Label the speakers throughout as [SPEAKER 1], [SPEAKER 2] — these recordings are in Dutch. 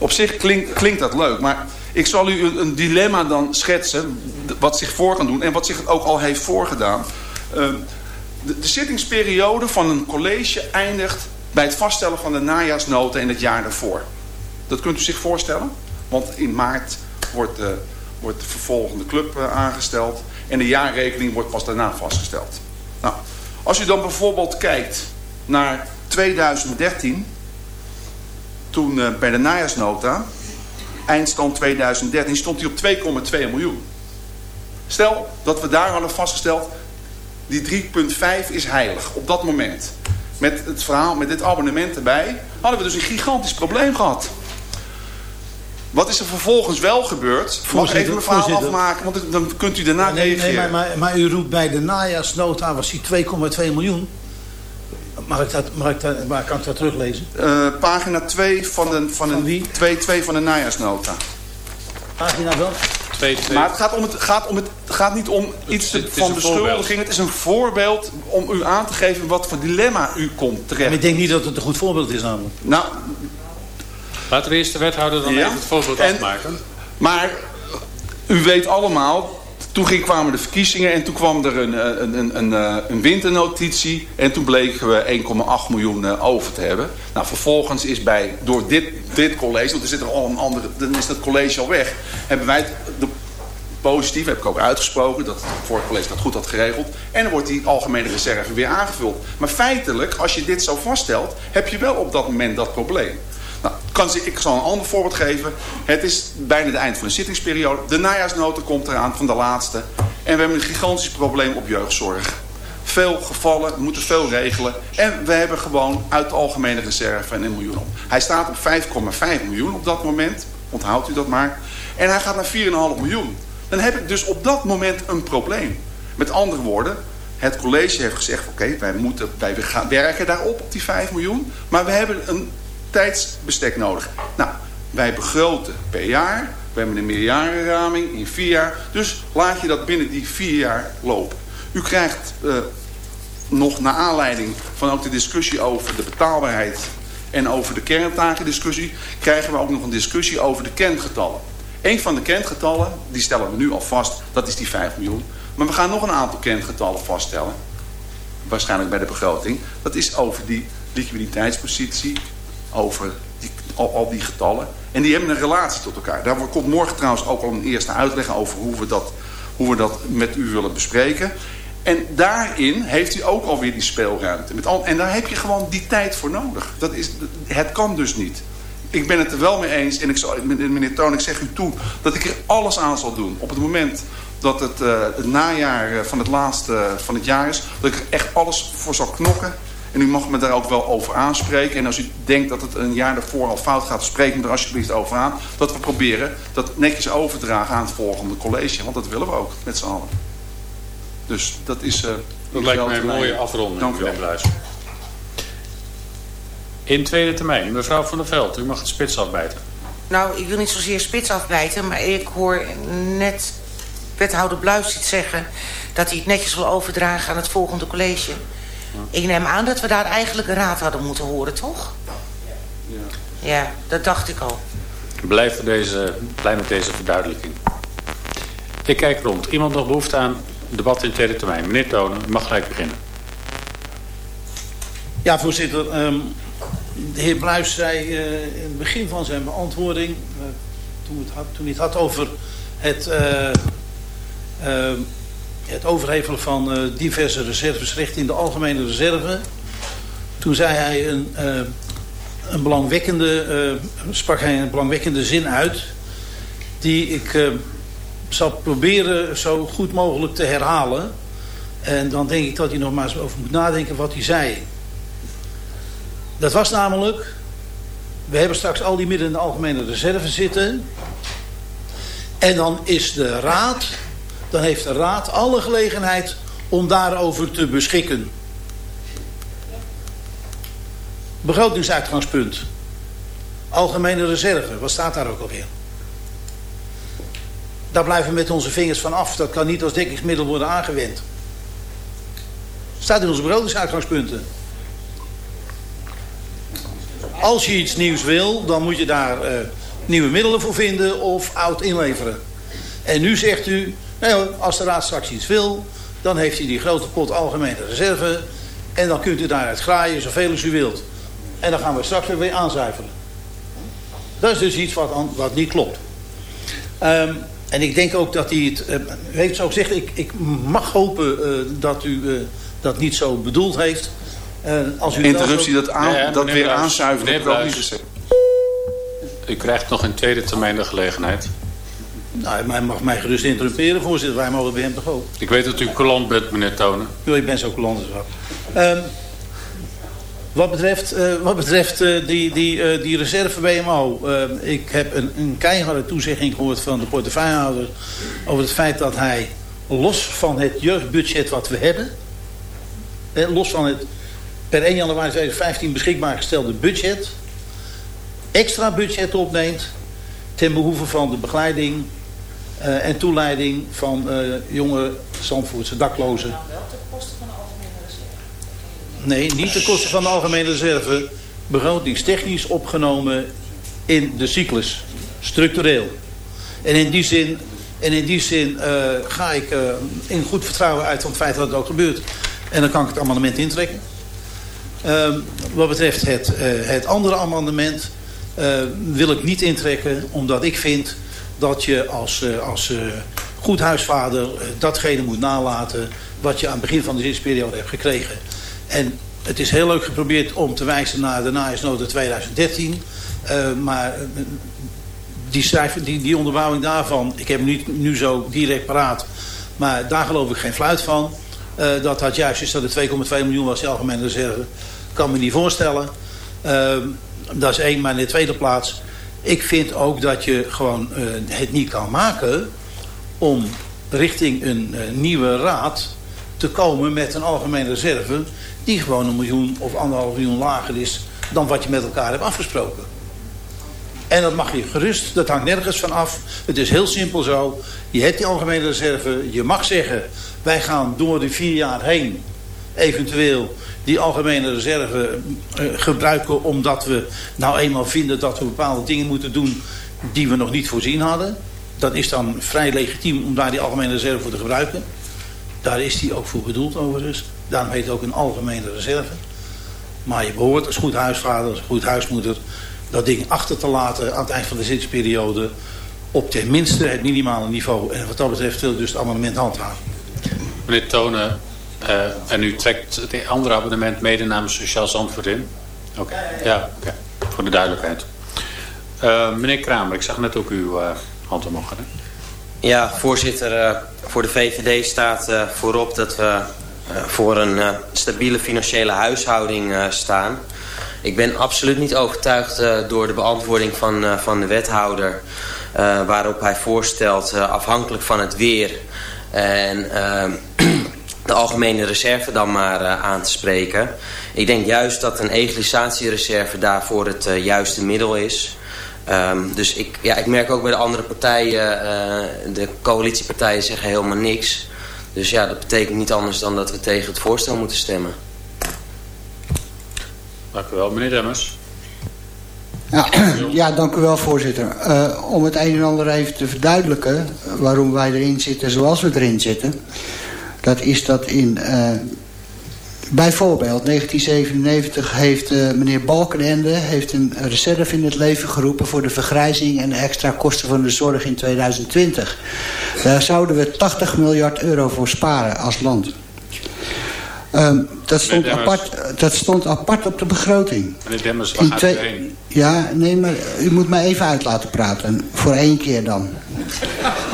[SPEAKER 1] op zich klinkt, dat leuk, maar ik zal u een, een, dilemma dan schetsen... wat zich voor kan doen en wat zich ook al heeft voorgedaan. Uh, de, de zittingsperiode van een college eindigt bij het vaststellen van de najaarsnoten in het jaar daarvoor. Dat kunt u zich voorstellen? Want in maart wordt, uh, wordt de vervolgende club uh, aangesteld. En de jaarrekening wordt pas daarna vastgesteld. Nou, als u dan bijvoorbeeld kijkt naar 2013. Toen uh, bij de najaarsnota. Eindstand 2013 stond hij op 2,2 miljoen. Stel dat we daar hadden vastgesteld. Die 3,5 is heilig op dat moment. Met het verhaal, met dit abonnement erbij. Hadden we dus een gigantisch probleem gehad. Wat is er vervolgens wel gebeurd? Mag ik even mijn verhaal afmaken, want dan kunt u daarna
[SPEAKER 2] nee,
[SPEAKER 1] reageren.
[SPEAKER 2] Nee, maar, maar, maar, u roept bij de najaarsnota was die 2,2 miljoen. Mag ik dat, mag ik dat, waar kan ik dat teruglezen?
[SPEAKER 1] Uh, pagina 2 van, de, van,
[SPEAKER 2] van
[SPEAKER 1] de, 2, 2 van de najaarsnota.
[SPEAKER 2] Pagina wel?
[SPEAKER 1] 2, 2. Maar het gaat, om het, gaat, om het, gaat niet om iets het, het van beschuldiging. Het is een voorbeeld om u aan te geven wat voor dilemma u komt terecht.
[SPEAKER 2] Maar ik denk niet dat het een goed voorbeeld is namelijk.
[SPEAKER 1] Nou,
[SPEAKER 3] Laten we eerst de wethouder dan ja. even het voorbeeld en, afmaken.
[SPEAKER 1] Maar u weet allemaal, toen kwamen de verkiezingen en toen kwam er een, een, een, een, een winternotitie. En toen bleken we 1,8 miljoen over te hebben. Nou, vervolgens is bij, door dit, dit college, want er zit er al een andere, dan is dat college al weg. Hebben wij de positief, heb ik ook uitgesproken, dat het vorige college dat goed had geregeld. En dan wordt die algemene reserve weer aangevuld. Maar feitelijk, als je dit zo vaststelt, heb je wel op dat moment dat probleem. Nou, kan, ik zal een ander voorbeeld geven. Het is bijna het eind van de zittingsperiode. De najaarsnota komt eraan van de laatste. En we hebben een gigantisch probleem op jeugdzorg. Veel gevallen, we moeten veel regelen. En we hebben gewoon uit de algemene reserve een miljoen op. Hij staat op 5,5 miljoen op dat moment. Onthoudt u dat maar. En hij gaat naar 4,5 miljoen. Dan heb ik dus op dat moment een probleem. Met andere woorden, het college heeft gezegd... oké, wij, moeten, wij gaan werken daarop, op die 5 miljoen. Maar we hebben een tijdsbestek nodig. Nou, wij begroten per jaar. We hebben een meerjarenraming in vier jaar. Dus laat je dat binnen die vier jaar lopen. U krijgt uh, nog naar aanleiding van ook de discussie over de betaalbaarheid... en over de kerntakendiscussie... krijgen we ook nog een discussie over de kentgetallen. Een van de kentgetallen, die stellen we nu al vast, dat is die 5 miljoen. Maar we gaan nog een aantal kentgetallen vaststellen. Waarschijnlijk bij de begroting. Dat is over die liquiditeitspositie, over al, die getallen. En die hebben een relatie tot elkaar. Daar komt morgen trouwens ook al een eerste uitleg over hoe we dat, hoe we dat met u willen bespreken. En daarin heeft u ook alweer die speelruimte. En daar heb je gewoon die tijd voor nodig. Dat is, het kan dus niet. Ik ben het er wel mee eens. En ik zal, meneer Toon, ik zeg u toe dat ik er alles aan zal doen. Op het moment dat het, uh, het najaar van het laatste van het jaar is. Dat ik er echt alles voor zal knokken. En u mag me daar ook wel over aanspreken. En als u denkt dat het een jaar daarvoor al fout gaat, spreek me er alsjeblieft over aan. Dat we proberen dat netjes overdragen aan het volgende college. Want dat willen we ook met z'n allen. Dus dat is... Uh,
[SPEAKER 3] dat lijkt mij een mooie afronding.
[SPEAKER 1] Dank u wel.
[SPEAKER 3] In tweede termijn, mevrouw van der Veld, u mag het spits afbijten.
[SPEAKER 4] Nou, ik wil niet zozeer spits afbijten, maar ik hoor net wethouder Bluis iets zeggen... dat hij het netjes wil overdragen aan het volgende college. Ik neem aan dat we daar eigenlijk een raad hadden moeten horen, toch? Ja, ja dat dacht ik al.
[SPEAKER 3] Blijf, deze, blij met deze verduidelijking. Ik kijk rond. Iemand nog behoefte aan debat in tweede termijn? Meneer Tonen, u mag gelijk beginnen.
[SPEAKER 2] Ja, voorzitter. Um, de heer Bluis zei uh, in het begin van zijn beantwoording... Uh, toen, het had, toen hij het had over het... Uh, het overhevelen van uh, diverse reserves richting de algemene reserve. Toen zei hij een, uh, een belangwekkende, uh, sprak hij een belangwekkende zin uit... die ik zal proberen zo goed mogelijk te herhalen. En dan denk ik dat hij nog maar eens over moet nadenken wat hij zei. Dat was namelijk... We hebben straks al die middelen in de algemene reserve zitten. En dan is de raad dan heeft de Raad alle gelegenheid om daarover te beschikken. Begrotingsuitgangspunt. Algemene reserve, wat staat daar ook alweer? Daar blijven we met onze vingers van af. Dat kan niet als dekkingsmiddel worden aangewend. Staat in onze begrotingsuitgangspunten. Als je iets nieuws wil, dan moet je daar uh, nieuwe middelen voor vinden of oud inleveren. En nu zegt u, nou, als de raad straks iets wil, dan heeft hij die grote pot algemene reserve. En dan kunt u daaruit graaien zoveel als u wilt. En dan gaan we straks weer aanzuiveren. Dat is dus iets wat, wat niet klopt. Um, en ik denk ook dat hij het... Uh, heeft zo gezegd, ik, ik mag hopen uh, dat u uh, dat niet zo bedoeld heeft.
[SPEAKER 1] als u Interruptie, dat, aan, ja, dat weer aanzuiveren.
[SPEAKER 3] U krijgt nog een tweede termijn de gelegenheid.
[SPEAKER 2] Nou, hij mag mij gerust interrumperen, voorzitter. Wij mogen bij hem toch ook.
[SPEAKER 3] Ik weet dat u coulant bent, meneer Tonen.
[SPEAKER 2] Ja, ik ben zo coulant. Um, wat betreft, uh, wat betreft uh, die, die, uh, die reserve BMO. ik heb een, een keiharde toezegging gehoord van de portefeuillehouder... over het feit dat hij los van het jeugdbudget wat we hebben... los van het per 1 januari 2015 beschikbaar gestelde budget... extra budget opneemt ten behoeve van de begeleiding en toeleiding van jonge Zandvoortse daklozen Nee, niet de kosten van de algemene reserve. Begrotingstechnisch opgenomen in de cyclus. Structureel. En in die zin, en in die zin uh, ga ik in goed vertrouwen uit van het feit dat het ook gebeurt. En dan kan ik het amendement intrekken. Uh, wat betreft het, het andere amendement wil ik niet intrekken. Omdat ik vind dat je als, als goed huisvader datgene moet nalaten wat je aan het begin van de zinsperiode hebt gekregen. En het is heel leuk geprobeerd om te wijzen naar de najaarsnota 2013. Uh, maar die, cijfer, die, die onderbouwing daarvan, ik heb hem niet nu zo direct paraat. Maar daar geloof ik geen fluit van. Uh, dat dat juist is dat het 2,2 miljoen was, die algemene reserve. Kan me niet voorstellen. dat is één, maar in de tweede plaats. Ik vind ook dat je gewoon het niet kan maken om richting een nieuwe raad te komen met een algemene reserve die gewoon een miljoen of anderhalf miljoen lager is dan wat je met elkaar hebt afgesproken. En dat mag je gerust, dat hangt nergens van af. Het is heel simpel zo. Je hebt die algemene reserve. Je mag zeggen, wij gaan door de vier jaar heen eventueel die algemene reserve uh, gebruiken... omdat we nou eenmaal vinden dat we bepaalde dingen moeten doen... die we nog niet voorzien hadden. Dat is dan vrij legitiem om daar die algemene reserve voor te gebruiken. Daar is die ook voor bedoeld overigens. Daarom heet het ook een algemene reserve. Maar je behoort als goed huisvader, als goed huismoeder... dat ding achter te laten aan het eind van de zinsperiode... op tenminste het minimale niveau. En wat dat betreft wil dus het amendement handhaven.
[SPEAKER 3] Meneer Tonen, uh, en u trekt het andere abonnement mede namens Sociaal Zandvoort in? Oké, okay. ja, okay. voor de duidelijkheid. Uh, meneer Kramer, ik zag net ook uw uh, hand omhoog. Hè?
[SPEAKER 5] Ja, voorzitter, voor de VVD staat voorop dat we eh, voor een uh, stabiele financiële huishouding uh, staan. Ik ben absoluut niet overtuigd door de beantwoording van, van de wethouder... waarop hij voorstelt afhankelijk van het weer... en de algemene reserve dan maar aan te spreken. Ik denk juist dat een egalisatiereserve daarvoor het juiste middel is... Um, dus ik, ja, ik merk ook bij de andere partijen, uh, de coalitiepartijen zeggen helemaal niks. Dus ja, dat betekent niet anders dan dat we tegen het voorstel moeten stemmen.
[SPEAKER 3] Dank u wel. Meneer Demmers.
[SPEAKER 6] Ja, ja, dank u wel, voorzitter. Uh, om het een en ander even te verduidelijken waarom wij erin zitten zoals we erin zitten. Dat is dat in uh, Bijvoorbeeld, 1997 heeft uh, meneer Balkenende heeft een reserve in het leven geroepen... voor de vergrijzing en de extra kosten van de zorg in 2020. Daar zouden we 80 miljard euro voor sparen als land. Um, dat, stond apart, dat stond apart op de begroting.
[SPEAKER 3] Meneer Demmers, waar gaat heen?
[SPEAKER 6] Ja, nee, maar u moet mij even uit laten praten. Voor één keer dan.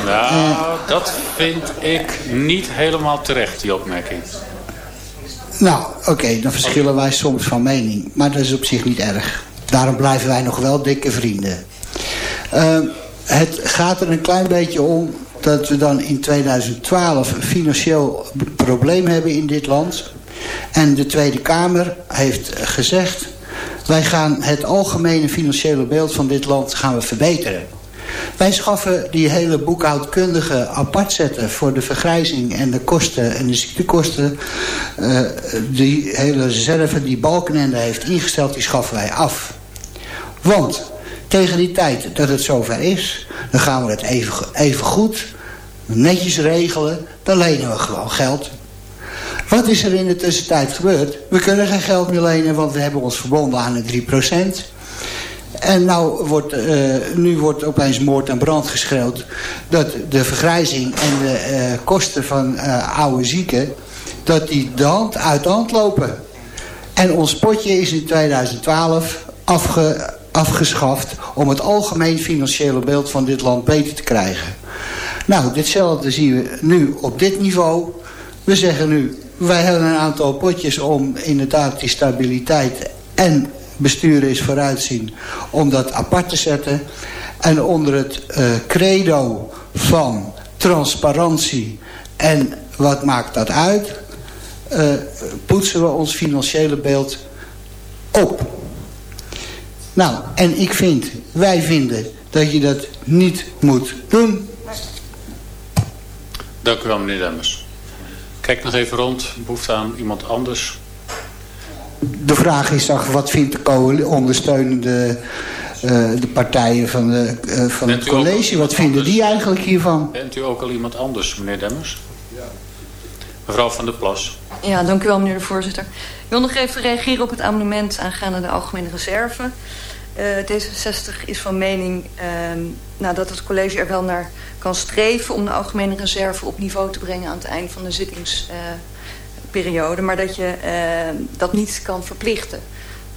[SPEAKER 3] Nou, uh, dat vind ik niet helemaal terecht, die opmerking.
[SPEAKER 6] Nou, oké, okay, dan verschillen wij soms van mening. Maar dat is op zich niet erg. Daarom blijven wij nog wel dikke vrienden. Uh, het gaat er een klein beetje om dat we dan in 2012 een financieel probleem hebben in dit land. En de Tweede Kamer heeft gezegd... wij gaan het algemene financiële beeld van dit land gaan we verbeteren. Wij schaffen die hele boekhoudkundige apart zetten voor de vergrijzing en de kosten en de ziektekosten. Uh, die hele reserve die Balkenende heeft ingesteld, die schaffen wij af. Want Tegen die tijd dat het zover is, dan gaan we het even, even goed, netjes regelen. Dan lenen we gewoon geld. Wat is er in de tussentijd gebeurd? We kunnen geen geld meer lenen, want we hebben ons verbonden aan de 3%. En nou wordt, uh, nu wordt opeens moord en brand geschreeuwd... dat de vergrijzing en de uh, kosten van uh, oude zieken... dat die de hand uit de hand lopen. En ons potje is in 2012 afge, afgeschaft... om het algemeen financiële beeld van dit land beter te krijgen. Nou, ditzelfde zien we nu op dit niveau. We zeggen nu, wij hebben een aantal potjes om inderdaad die stabiliteit... en besturen is vooruitzien om dat apart te zetten. En onder het uh, credo van transparantie en wat maakt dat uit... Uh, poetsen we ons financiële beeld op. Nou, en ik vind, wij vinden dat je dat niet moet doen.
[SPEAKER 3] Dank u wel, meneer Demmers. Kijk nog even rond. Behoefte aan iemand anders
[SPEAKER 6] de vraag is toch, wat vindt de ondersteunende uh, de partijen van, de, uh, van het college? Wat vinden die eigenlijk hiervan?
[SPEAKER 3] Bent u ook al iemand anders, meneer Demmers? Ja. Mevrouw van der Plas.
[SPEAKER 7] Ja, dank u wel, meneer de voorzitter. Ik wil nog even reageren op het amendement aangaande de algemene reserve. Uh, D66 is van mening nou, dat het college er wel naar kan streven... om de algemene reserve op niveau te brengen aan het eind van de zittings periode, maar dat je uh, dat niet kan verplichten.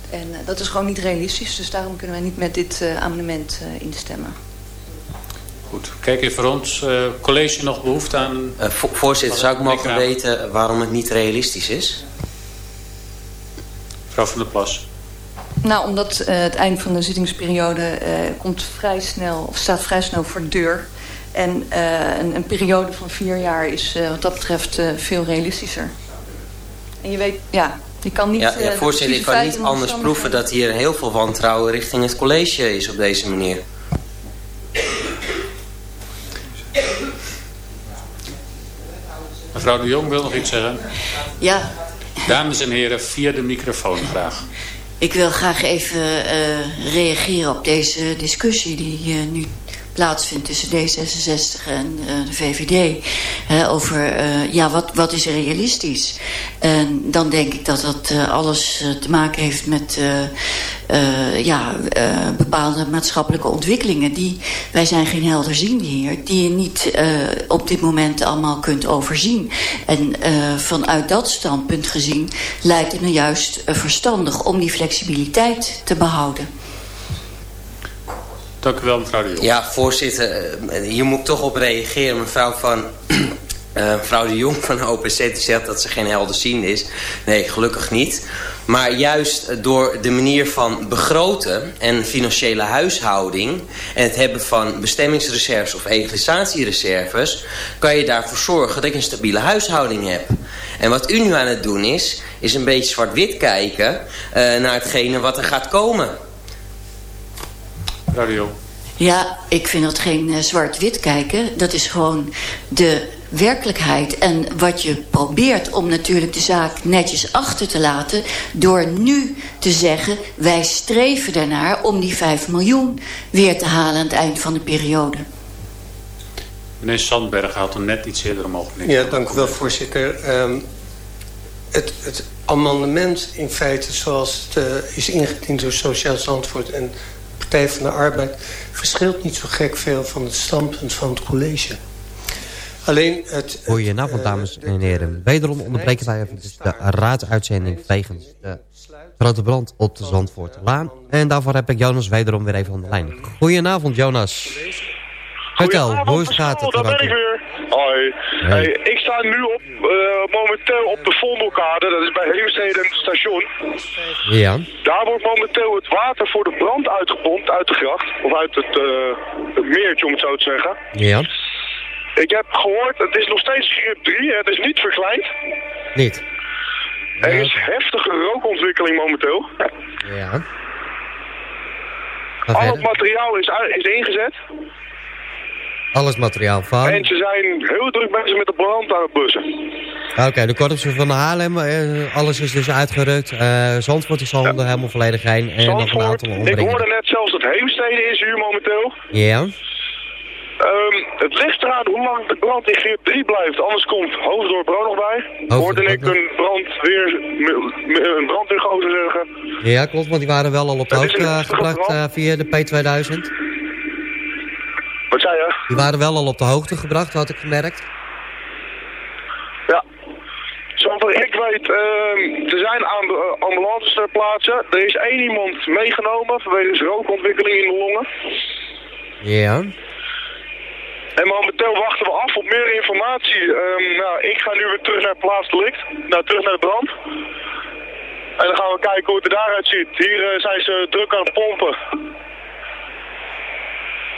[SPEAKER 7] En uh, dat is gewoon niet realistisch, dus daarom kunnen wij niet met dit uh, amendement instemmen.
[SPEAKER 3] Goed, kijk even rond. college nog behoefte aan...
[SPEAKER 5] Vo voorzitter, zou ik mogen weten waarom het niet realistisch is?
[SPEAKER 3] Mevrouw van der Plas.
[SPEAKER 7] Nou, omdat het eind van de zittingsperiode komt vrij snel, of staat vrij snel voor de deur. En een, een, periode van vier jaar is wat dat betreft veel realistischer. En je weet, ja, je kan niet...
[SPEAKER 5] Ja, ja voorzitter, ik kan niet anders proeven dat hier heel veel wantrouwen richting het college is op deze manier.
[SPEAKER 3] Mevrouw de Jong wil nog iets zeggen.
[SPEAKER 8] Ja.
[SPEAKER 3] Dames en heren, via de microfoon graag.
[SPEAKER 8] Ik wil graag even uh, reageren op deze discussie die uh, nu plaatsvindt tussen D66 en uh, de VVD. Hè, over uh, ja, wat, wat is realistisch. En dan denk ik dat dat uh, alles te maken heeft met ja, bepaalde maatschappelijke ontwikkelingen. Die, wij zijn geen helderziende hier. Die je niet op dit moment allemaal kunt overzien. En vanuit dat standpunt gezien lijkt het me juist verstandig om die flexibiliteit te behouden.
[SPEAKER 3] Dank u wel, mevrouw de Jong.
[SPEAKER 5] Ja, voorzitter, eh, hier moet ik toch op reageren. Mevrouw van... Uh, mevrouw de Jong van OPC die zegt dat ze geen helderziende is. Nee, gelukkig niet. Maar juist door de manier van begroten en financiële huishouding... en het hebben van bestemmingsreserves of egalisatiereserves... kan je daarvoor zorgen dat je een stabiele huishouding hebt. En wat u nu aan het doen is, is een beetje zwart-wit kijken... Naar hetgene wat er gaat komen...
[SPEAKER 3] Radio.
[SPEAKER 8] Ja, ik vind dat geen uh, zwart-wit kijken. Dat is gewoon de werkelijkheid. En wat je probeert om natuurlijk de zaak netjes achter te laten... door nu te zeggen, wij streven ernaar om die 5 miljoen weer te halen aan het eind van de periode.
[SPEAKER 3] Meneer Sandberg had er net iets eerder omhoog.
[SPEAKER 9] Ja, dank u wel, voorzitter. Um, het, het, amendement in feite zoals het uh, is ingediend door Sociaal Zandvoort... en Partij van de Arbeid verschilt niet zo gek veel van het standpunt van het college. Alleen het...
[SPEAKER 10] Goedenavond, dames en heren. Wederom onderbreken wij even de raaduitzending wegens de grote brand op de Zandvoortlaan. En daarvoor heb ik Jonas wederom weer even aan de lijn. Goedenavond, Jonas. Vertel, hoe gaat het?
[SPEAKER 11] Daar ben ik weer. Hoi. Hey. ik sta nu op, uh, momenteel op de Vondelkade, dat is bij Heemstede station.
[SPEAKER 10] Ja.
[SPEAKER 11] Daar wordt momenteel het water voor de brand uitgepompt uit de gracht. Of uit het, uh, het meertje, om het zo te zeggen.
[SPEAKER 10] Ja.
[SPEAKER 11] Ik heb gehoord, het is nog steeds grip 3, het is niet verkleind.
[SPEAKER 10] Niet?
[SPEAKER 11] Er is heftige rookontwikkeling momenteel.
[SPEAKER 10] Ja.
[SPEAKER 11] Al het materiaal is, is ingezet.
[SPEAKER 10] Alles materiaal van?
[SPEAKER 11] En ze zijn heel druk bezig met de brand aan het bussen.
[SPEAKER 10] Oké, de korpsen van Haarlem, eh, alles is dus uitgerukt. Uh, Zandvoort is al ja. helemaal volledig heen. En
[SPEAKER 11] Zandvoort, nog een aantal ik hoorde net zelfs dat Heemstede is hier momenteel.
[SPEAKER 10] Ja.
[SPEAKER 11] Ehm, het ligt eraan hoe lang de brand in Geert 3 blijft. Anders komt Hoofddorp er nog bij. Hoorde ik een brandweer, een brandweergozer zeggen.
[SPEAKER 10] Ja, klopt, want die waren wel al op de hoogte eh, gebracht via de P2000.
[SPEAKER 11] Wat zei je?
[SPEAKER 10] Die waren wel al op de hoogte gebracht, had ik gemerkt.
[SPEAKER 11] Ja. Zover ik weet, ehm, er zijn eh, ambulances ter plaatse. Er is één iemand meegenomen vanwege rookontwikkeling in de longen.
[SPEAKER 10] Ja.
[SPEAKER 11] En momenteel wachten we af op meer informatie. Ehm, nou, ik ga nu weer terug naar het plaatsdelict. Nou, terug naar de brand. En dan gaan we kijken hoe het er daaruit ziet. Hier eh, zijn ze druk aan het pompen.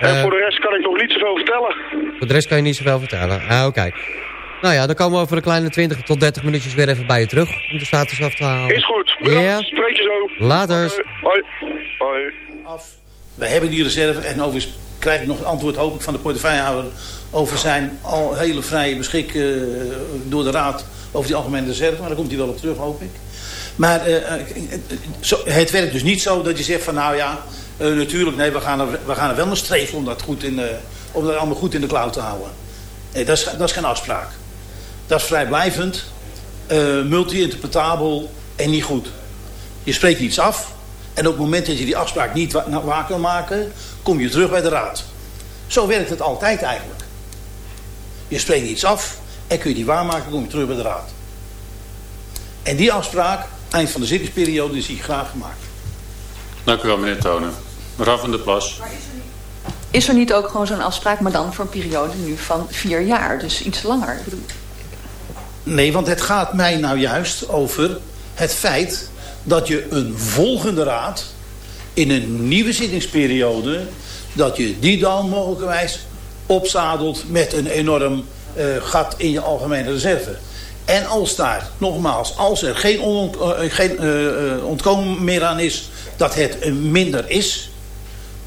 [SPEAKER 11] En
[SPEAKER 10] Eh.
[SPEAKER 11] voor de rest kan ik nog niet zoveel vertellen.
[SPEAKER 10] Voor de rest kan je niet zoveel vertellen. Ah, oké. Nou ja, dan komen we over een kleine 20 tot 30 minuutjes weer even bij je terug. Om de status af te halen.
[SPEAKER 11] Is goed. Bedankt.
[SPEAKER 10] Ja.
[SPEAKER 11] Spreek je zo.
[SPEAKER 10] Later.
[SPEAKER 11] Hoi. Hoi.
[SPEAKER 2] af. We hebben die reserve en overigens krijg ik nog een antwoord hoop ik van de portefeuillehouder over zijn al hele vrije beschik eh, door de raad over die algemene reserve. Maar daar komt hij wel op terug hoop ik. Maar eh, eh, zo, het werkt dus niet zo dat je zegt van nou ja, eh, natuurlijk nee, we gaan, er, we gaan er wel naar streven om dat, goed in, eh, om dat allemaal goed in de cloud te houden. Nee, dat is, dat is geen afspraak. Dat is vrijblijvend, eh, multi-interpretabel en niet goed. Je spreekt iets af en op het moment dat je die afspraak niet wa nou, waar kan maken, kom je terug bij de raad. Zo werkt het altijd eigenlijk. Je spreekt iets af en kun je die waarmaken, kom je terug bij de raad. En die afspraak, eind van de zittingsperiode, is die graag gemaakt.
[SPEAKER 3] Dank u wel, meneer Tonen. Mevrouw van der Plas.
[SPEAKER 7] Is er niet ook gewoon zo'n afspraak, maar dan voor een periode nu van vier jaar? Dus iets langer.
[SPEAKER 2] Nee, want het gaat mij nou juist over het feit dat je een volgende raad in een nieuwe zittingsperiode, dat je die dan mogelijkerwijs opzadelt met een enorm eh, gat in je algemene reserve. En als daar, nogmaals, als er geen, on, eh, geen eh, eh, ontkomen meer aan is dat het minder is,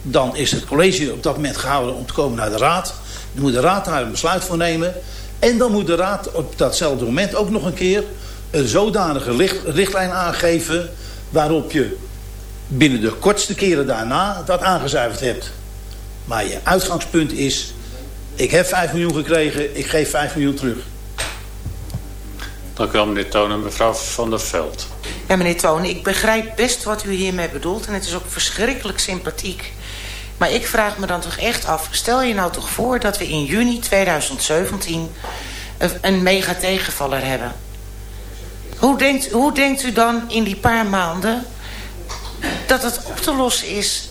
[SPEAKER 2] dan is het college op dat moment gehouden om te komen naar de raad. Dan moet de raad daar een besluit voor nemen. En dan moet de raad op datzelfde moment ook nog een keer een zodanige licht, richtlijn aangeven waarop je binnen de kortste keren daarna dat aangezuiverd hebt. Maar je uitgangspunt is, ik heb 5 miljoen gekregen, ik geef 5 miljoen terug.
[SPEAKER 3] Dank u wel, meneer Tonen. Mevrouw van der Veld.
[SPEAKER 4] Ja, meneer Toon, ik begrijp best wat u hiermee bedoelt. En het is ook verschrikkelijk sympathiek. Maar ik vraag me dan toch echt af... stel je nou toch voor dat we in juni 2017... een, mega tegenvaller hebben. Hoe denkt, hoe denkt u dan in die paar maanden... dat het op te lossen is?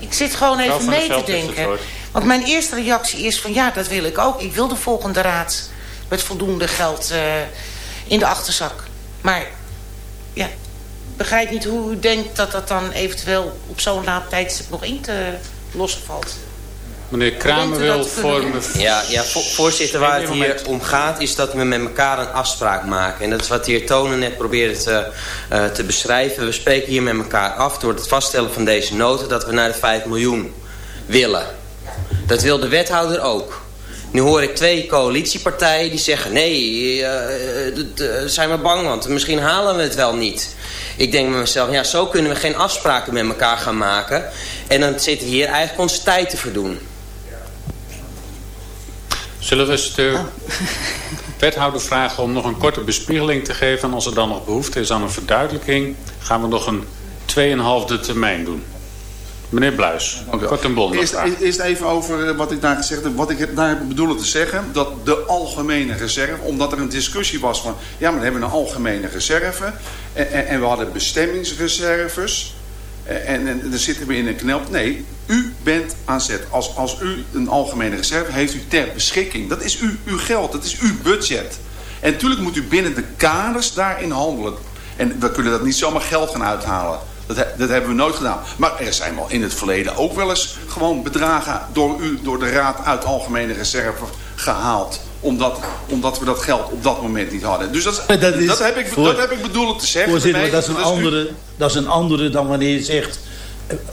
[SPEAKER 4] Ik zit gewoon even mee te denken. Want mijn eerste reactie is van... ja, dat wil ik ook. Ik wil de volgende raad met voldoende geld eh, in de achterzak. Maar ja, begrijp niet hoe u denkt dat dat dan eventueel op zo'n laat tijdstip nog in te lossen valt.
[SPEAKER 3] Meneer Kramer wil voor me...
[SPEAKER 5] Ja, ja vo- voorzitter, waar het hier om gaat is dat we met elkaar een afspraak maken. En dat is wat de heer Tonen net probeerde te, eh, te beschrijven. We spreken hier met elkaar af door het vaststellen van deze noten dat we naar de 5 miljoen willen. Dat wil de wethouder ook. Nu hoor ik twee coalitiepartijen die zeggen... nee, d- zijn we bang, want misschien halen we het wel niet. Ik denk bij mezelf, ja, zo kunnen we geen afspraken met elkaar gaan maken. En dan zitten we hier eigenlijk onze tijd te verdoen.
[SPEAKER 3] Zullen we eens de wethouder vragen om nog een korte bespiegeling te geven... en als er dan nog behoefte is aan een verduidelijking... gaan we nog een 2,5 termijn doen. Meneer Bluis, kort en bondig
[SPEAKER 1] Eerst, eerst even over eh, wat ik daar gezegd heb. Wat ik daar heb bedoelen te zeggen. Dat de algemene reserve. Omdat er een discussie was van. Ja, maar we hebben een algemene reserve. En, en, en we hadden bestemmingsreserves. En, en, dan zitten we in een knel. Nee, u bent aan zet. Als, als u een algemene reserve heeft u ter beschikking. Dat is u, uw geld. Dat is uw budget. En natuurlijk moet u binnen de kaders daarin handelen. En we kunnen dat niet zomaar geld gaan uithalen. Dat, he- dat hebben we nooit gedaan. Maar er zijn wel in het verleden ook wel eens gewoon bedragen door u, door de Raad uit Algemene Reserve gehaald. Omdat, omdat we dat geld op dat moment niet hadden. Dus dat,
[SPEAKER 2] dat is-
[SPEAKER 1] dat, heb, ik,
[SPEAKER 2] voor-
[SPEAKER 1] dat heb ik bedoeld te zeggen.
[SPEAKER 2] Voorzitter, dat is, een
[SPEAKER 1] u-
[SPEAKER 2] andere, dat is een andere dan wanneer je zegt...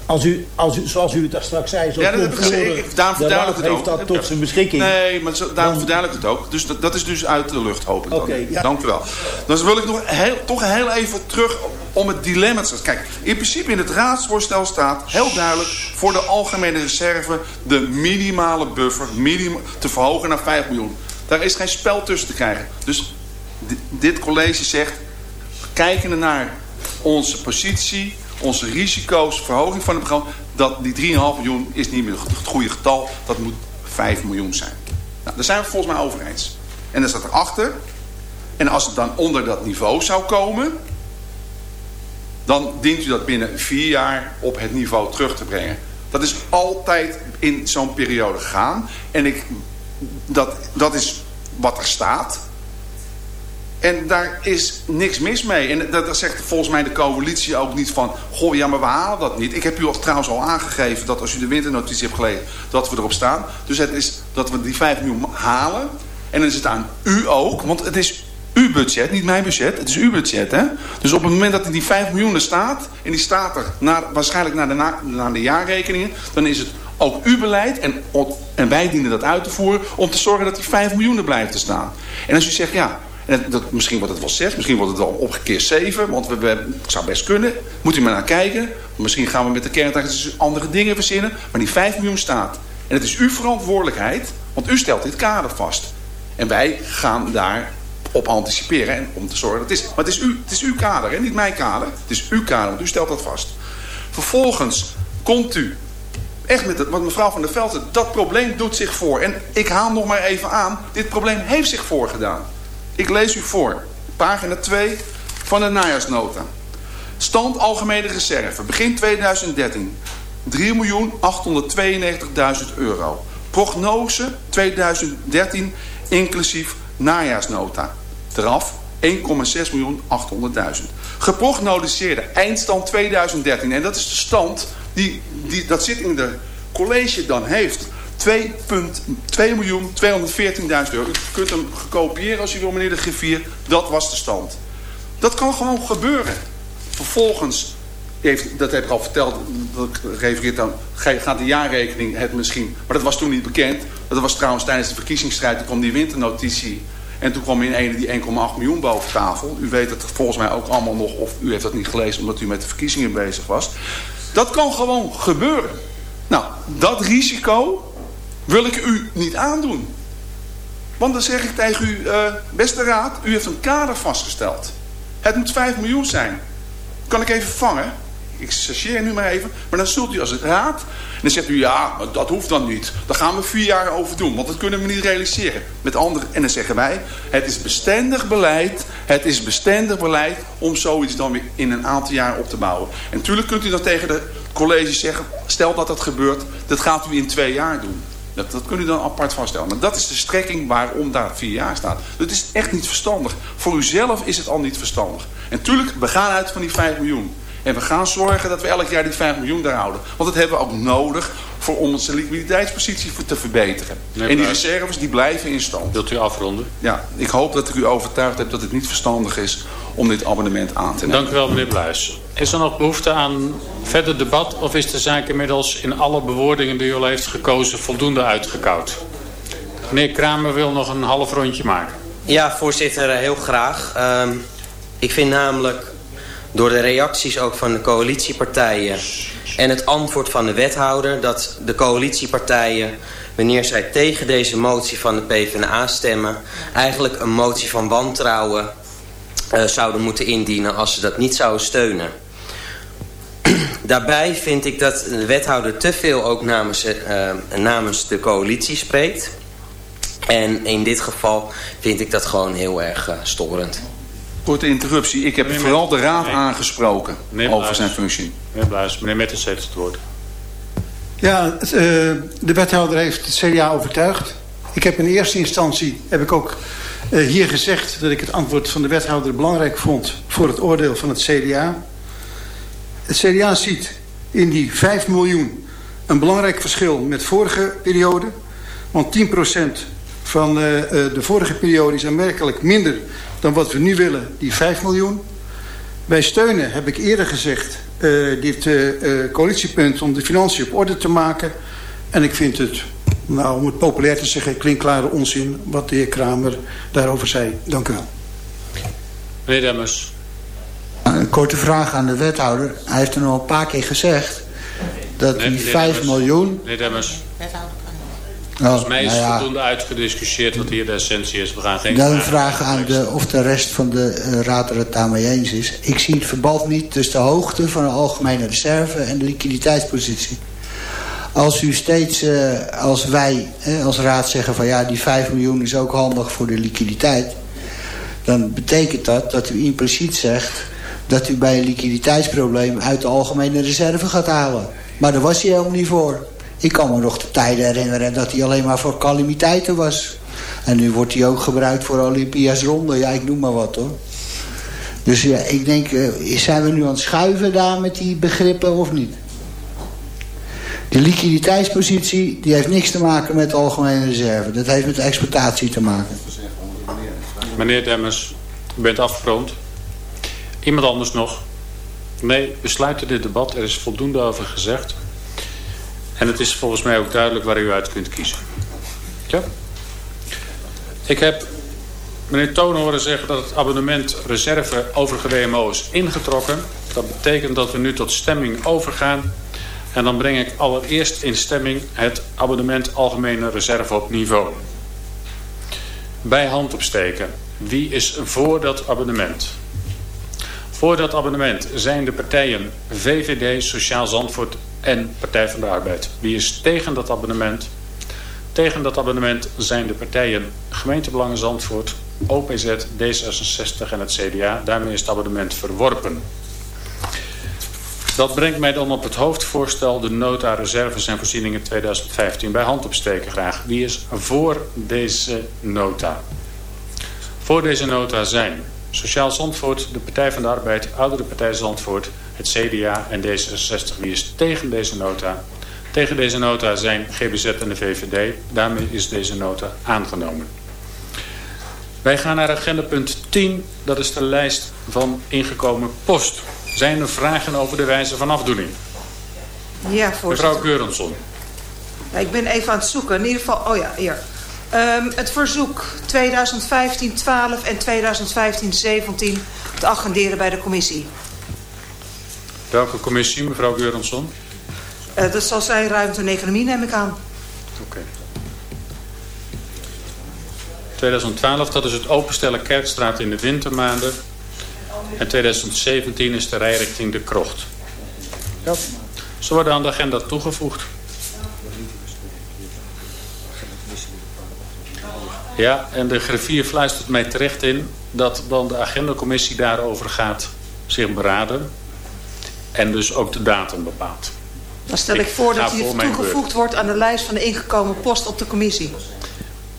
[SPEAKER 2] Als u, als u, zoals u het daar straks zei, zo
[SPEAKER 1] Ja, dat heb ik gezegd. Daarom verduidelijk het
[SPEAKER 2] heeft
[SPEAKER 1] ook.
[SPEAKER 2] dat tot zijn beschikking.
[SPEAKER 1] Nee, maar zo, daarom verduidelijk het ook. Dus dat, dat is dus uit de lucht, hoop ik dan.
[SPEAKER 2] Ja.
[SPEAKER 1] Dank u wel. Dan wil ik nog heel, toch heel even terug om het dilemma te Kijk, in principe in het raadsvoorstel staat heel duidelijk... voor de algemene reserve de minimale buffer minima, te verhogen naar 5 miljoen. Daar is geen spel tussen te krijgen. Dus dit college zegt, kijkende naar onze positie, onze risico's, verhoging van het programma... dat die 3,5 miljoen is niet meer het goede getal, dat moet 5 miljoen zijn. Nou, daar zijn we volgens mij over eens. En dan staat erachter, en als het dan onder dat niveau zou komen... dan dient u dat binnen vier jaar op het niveau terug te brengen. Dat is altijd in zo'n periode gegaan. En ik, dat, dat is wat er staat. En daar is niks mis mee. En dat, zegt volgens mij de coalitie ook niet van... goh, ja, maar we halen dat niet. Ik heb u trouwens al aangegeven dat als u de winternotitie hebt gelezen... dat we erop staan. Dus het is dat we die 5 miljoen halen. En dan is het aan u ook. Want het is uw budget, niet mijn budget. Het is uw budget, hè. Dus op het moment dat die 5 miljoen er staat... en die staat er naar, waarschijnlijk naar de, naar de jaarrekeningen... dan is het ook uw beleid en, en wij dienen dat uit te voeren... om te zorgen dat die 5 miljoen er blijft te staan. En als u zegt, ja, en dat, misschien wordt het wel 6, misschien wordt het wel opgekeerd 7... want we, het zou best kunnen. Moet u maar naar kijken. Misschien gaan we met de kerntax andere dingen verzinnen. Maar die 5 miljoen staat. En het is uw verantwoordelijkheid, want u stelt dit kader vast. En wij gaan daar op anticiperen en om te zorgen. Dat is, maar het is, u, het is uw kader, hè? niet mijn kader. Het is uw kader, want u stelt dat vast. Vervolgens komt u echt met het, wat mevrouw van der Velden, dat probleem doet zich voor. En ik haal nog maar even aan, dit probleem heeft zich voorgedaan. Ik lees u voor, pagina 2 van de najaarsnota. Stand algemene reserve, begin 2013, 3.892.000 euro. Prognose 2013, inclusief najaarsnota. Eraf 1,6 miljoen 800.000. Geprognosticeerde eindstand 2013. En dat is de stand die, die dat zit in de college dan heeft. 2,2 miljoen 214.000 euro. U kunt hem kopiëren als u wil, meneer de griffier. Dat was de stand. Dat kan gewoon gebeuren. Vervolgens, heeft, dat heb ik al verteld, dat refereert dan, gaat de jaarrekening het misschien. Maar dat was toen niet bekend. Dat was trouwens tijdens de verkiezingsstrijd, toen kwam die winternotitie en toen kwam in ene die 1,8 miljoen boven tafel. U weet het volgens mij ook allemaal nog, of u heeft dat niet gelezen omdat u met de verkiezingen bezig was. Dat kan gewoon gebeuren. Nou, dat risico wil ik u niet aandoen. Want dan zeg ik tegen u, uh, beste raad, u heeft een kader vastgesteld. Het moet 5 miljoen zijn. Kan ik even vangen? Ik chargeer nu maar even. Maar dan zult u als raad dan zegt u, ja, maar dat hoeft dan niet. Daar gaan we vier jaar over doen, want dat kunnen we niet realiseren. Met andere, en dan zeggen wij, het is bestendig beleid, het is bestendig beleid om zoiets dan weer in een aantal jaar op te bouwen. En natuurlijk kunt u dan tegen de college zeggen, stel dat dat gebeurt, dat gaat u in twee jaar doen. Dat, dat kunt u dan apart vaststellen. Maar dat is de strekking waarom daar vier jaar staat. Dat is echt niet verstandig. Voor uzelf is het al niet verstandig. En natuurlijk, we gaan uit van die 5 miljoen. En we gaan zorgen dat we elk jaar die 5 miljoen daar houden. Want dat hebben we ook nodig voor onze liquiditeitspositie te verbeteren. en die reserves die blijven in stand.
[SPEAKER 3] Wilt u afronden?
[SPEAKER 1] Ja, ik hoop dat ik u overtuigd heb dat het niet verstandig is om dit abonnement aan te nemen.
[SPEAKER 3] Dank u wel meneer Bluis. Is er nog behoefte aan verder debat of is de zaak inmiddels in alle bewoordingen die u al heeft gekozen voldoende uitgekoud? Meneer Kramer wil nog een half rondje maken.
[SPEAKER 5] Ja, voorzitter, heel graag. Uh, ik vind namelijk door de reacties ook van de coalitiepartijen en het antwoord van de wethouder... dat de coalitiepartijen, wanneer zij tegen deze motie van de PvdA stemmen... eigenlijk een motie van wantrouwen uh, zouden moeten indienen als ze dat niet zouden steunen. Daarbij vind ik dat de wethouder te veel ook namens, uh, namens de coalitie spreekt... En in dit geval vind ik dat gewoon heel erg uh, storend.
[SPEAKER 1] Korte interruptie. Ik heb meneer vooral de raad nee. aangesproken meneer over zijn functie.
[SPEAKER 3] Meneer Bluis, meneer Metters heeft het woord.
[SPEAKER 2] Ja, de wethouder heeft het CDA overtuigd. Ik heb in eerste instantie heb ik ook hier gezegd dat ik het antwoord van de wethouder belangrijk vond voor het oordeel van het CDA. Het CDA ziet in die 5 miljoen een belangrijk verschil met vorige periode. Want 10% van uh, de vorige periode is aanmerkelijk minder dan wat we nu willen, die 5 miljoen. Wij steunen, heb ik eerder gezegd, dit coalitiepunt om de financiën op orde te maken. En ik vind het, nou, om het populair te zeggen, klinkklare onzin wat de heer Kramer daarover zei. Dank u wel.
[SPEAKER 3] Meneer Demmers.
[SPEAKER 6] Het korte vraag aan de wethouder. Hij heeft er nog een paar keer gezegd... dat
[SPEAKER 3] Nee,
[SPEAKER 6] die
[SPEAKER 3] meneer
[SPEAKER 6] 5
[SPEAKER 3] Demmers.
[SPEAKER 6] miljoen...
[SPEAKER 3] Meneer Demmers,
[SPEAKER 6] Oh,
[SPEAKER 3] volgens mij is
[SPEAKER 6] nou ja,
[SPEAKER 3] voldoende uitgediscussieerd wat hier de essentie is. We gaan geen
[SPEAKER 6] Dan een
[SPEAKER 3] vragen
[SPEAKER 6] vraag aan de, of de rest van de eh, raad er het daarmee eens is. Ik zie het verband niet tussen de hoogte van de algemene reserve en de liquiditeitspositie. Als u steeds, eh, als wij als raad zeggen van ja, die 5 miljoen is ook handig voor de liquiditeit. Dan betekent dat dat u impliciet zegt dat u bij een liquiditeitsprobleem uit de algemene reserve gaat halen. Maar daar was hij helemaal niet voor. Ik kan me nog de tijden herinneren dat hij alleen maar voor calamiteiten was. En nu wordt hij ook gebruikt voor Olympia's ronde. Ja, ik noem maar wat hoor. Dus ja, ik denk, eh, zijn we nu aan het schuiven daar met die begrippen of niet? De liquiditeitspositie die heeft niks te maken met de algemene reserve. Dat heeft met de exploitatie te maken.
[SPEAKER 3] Meneer Demmers, u bent afgerond. Iemand anders nog? Nee, we sluiten dit debat. Er is voldoende over gezegd. En het is volgens mij ook duidelijk waar u uit kunt kiezen. Ja? Ik heb meneer Toon horen zeggen dat het abonnement reserve over WMO is ingetrokken. Dat betekent dat we nu tot stemming overgaan. En dan breng ik allereerst in stemming het abonnement algemene reserve op niveau. Bij hand opsteken. Wie is voor dat abonnement? Voor dat abonnement zijn de partijen VVD, Sociaal Zandvoort en Partij van de Arbeid. Wie is tegen dat abonnement? Tegen dat abonnement zijn de partijen Gemeentebelangen Zandvoort, OPZ, D66 en het CDA. Daarmee is het abonnement verworpen. Dat brengt mij dan op het hoofdvoorstel de nota reserves en voorzieningen 2015. Bij hand opsteken graag. Wie is voor deze nota? Voor deze nota zijn Sociaal Zandvoort, de Partij van de Arbeid, Oudere Partij Zandvoort, het CDA en D66. Wie is tegen deze nota? Tegen deze nota zijn GBZ en de VVD. Daarmee is deze nota aangenomen. Wij gaan naar agenda punt 10. Dat is de lijst van ingekomen post. Zijn er vragen over de wijze van afdoening?
[SPEAKER 12] Ja, voorzitter.
[SPEAKER 3] Mevrouw Keurensson.
[SPEAKER 12] Ja, ik ben even aan het zoeken. In ieder geval, oh ja, hier. Ehm, het verzoek 2015-12 en 2015-17 te agenderen bij de commissie.
[SPEAKER 3] Welke commissie, mevrouw Keurensson?
[SPEAKER 12] Eh, dat zal zijn ruimte en economie, neem ik aan.
[SPEAKER 3] Oké. 2012, dat is het openstellen Kerkstraat in de wintermaanden. En 2017 is de rijrichting De Krocht. Ja. Ze worden aan de agenda toegevoegd. Ja, en de griffier fluistert mij terecht in dat dan de agendacommissie daarover gaat zich beraden. En dus ook de datum bepaalt.
[SPEAKER 12] Dan stel ik,
[SPEAKER 3] Ik
[SPEAKER 12] voor dat
[SPEAKER 3] voor
[SPEAKER 12] hij toegevoegd wordt aan de lijst van de ingekomen post op de commissie.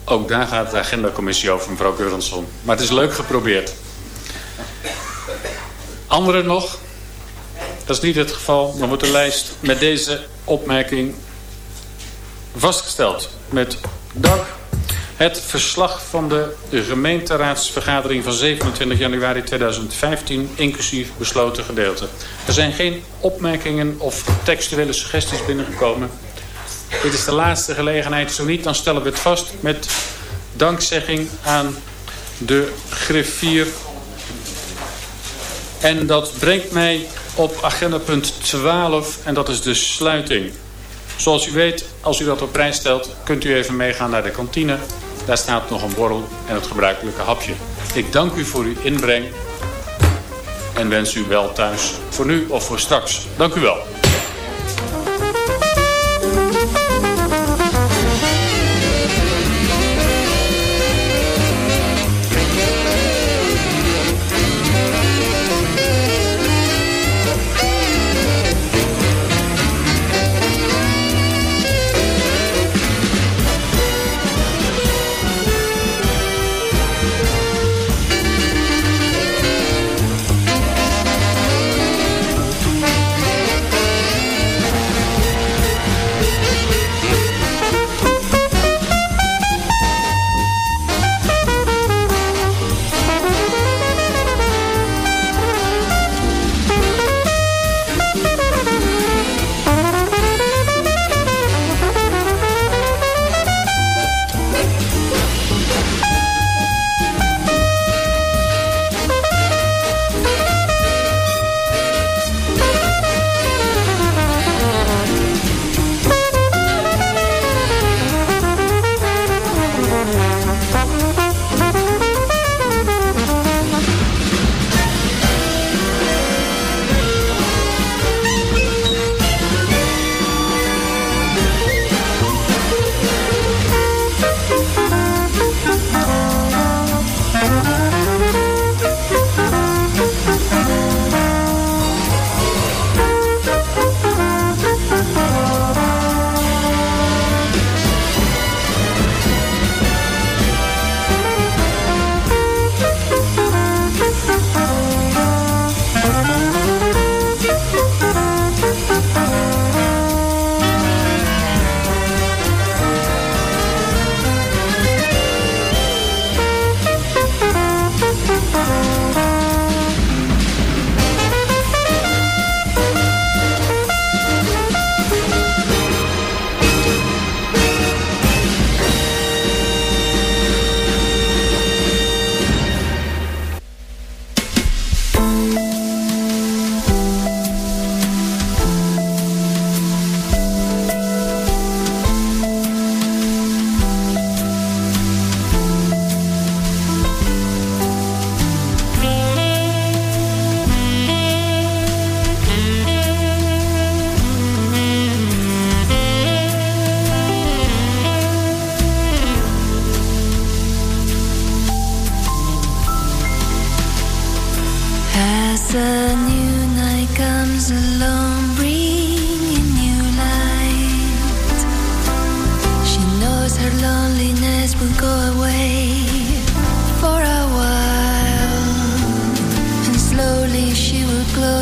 [SPEAKER 3] Ook daar gaat de agendacommissie over, mevrouw Keurensson. Maar het is leuk geprobeerd. Anderen nog? Dat is niet het geval. Dan wordt de lijst met deze opmerking vastgesteld. Met dank. Het verslag van de gemeenteraadsvergadering van 27 januari 2015, inclusief besloten gedeelte. Er zijn geen opmerkingen of textuele suggesties binnengekomen. Dit is de laatste gelegenheid. Zo niet, dan stellen we het vast met dankzegging aan de griffier. En dat brengt mij op agenda punt 12 en dat is de sluiting. Zoals u weet, als u dat op prijs stelt, kunt u even meegaan naar de kantine. Daar staat nog een borrel en het gebruikelijke hapje. Ik dank u voor uw inbreng en wens u wel thuis. Voor nu of voor straks. Dank u wel.